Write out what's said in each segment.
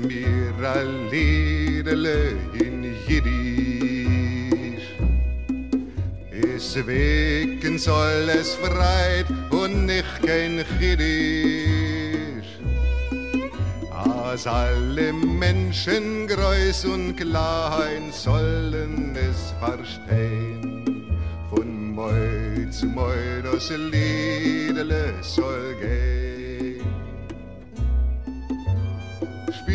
mir a Liedele in Jiddisch. Es wecken soll es freit und nicht kein Chiddisch. Als alle Menschen groß und klein sollen es verstehen. Von Moi zu Moi das Liedele soll gehen.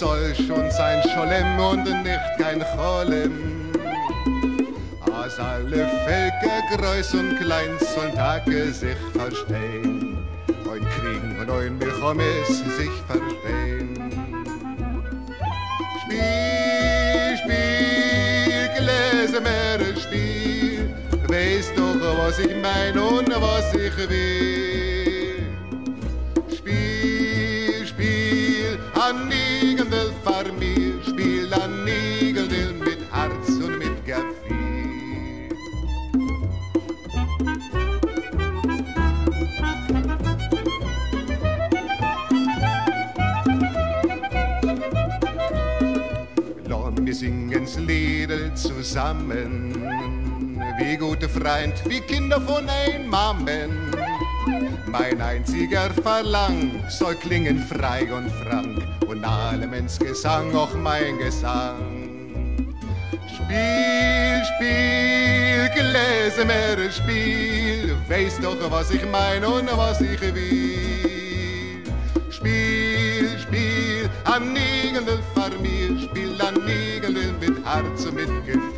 Soll schon sein Scholem und nicht kein Cholem. Als alle Völker, groß und klein, sollen Tage sich verstehen. Ein Kriegen und ein Milchomis sich verstehen. Spiel, Spiel, Gläser, Meere, Spiel. Weißt doch, was ich mein und was ich will. Spiel, Spiel, an Nigendel singen's Liedel zusammen, wie gute Freund, wie Kinder von ein Mammen. Mein einziger Verlang soll klingen frei und frank und allem ins Gesang auch mein Gesang. Spiel, Spiel, Gläser, Meere, Spiel, weißt doch, was ich mein und was ich will. Spiel, Spiel, an Nigendel fahr mir, Spiel an Nigendel mit Herz und mit Gefühl.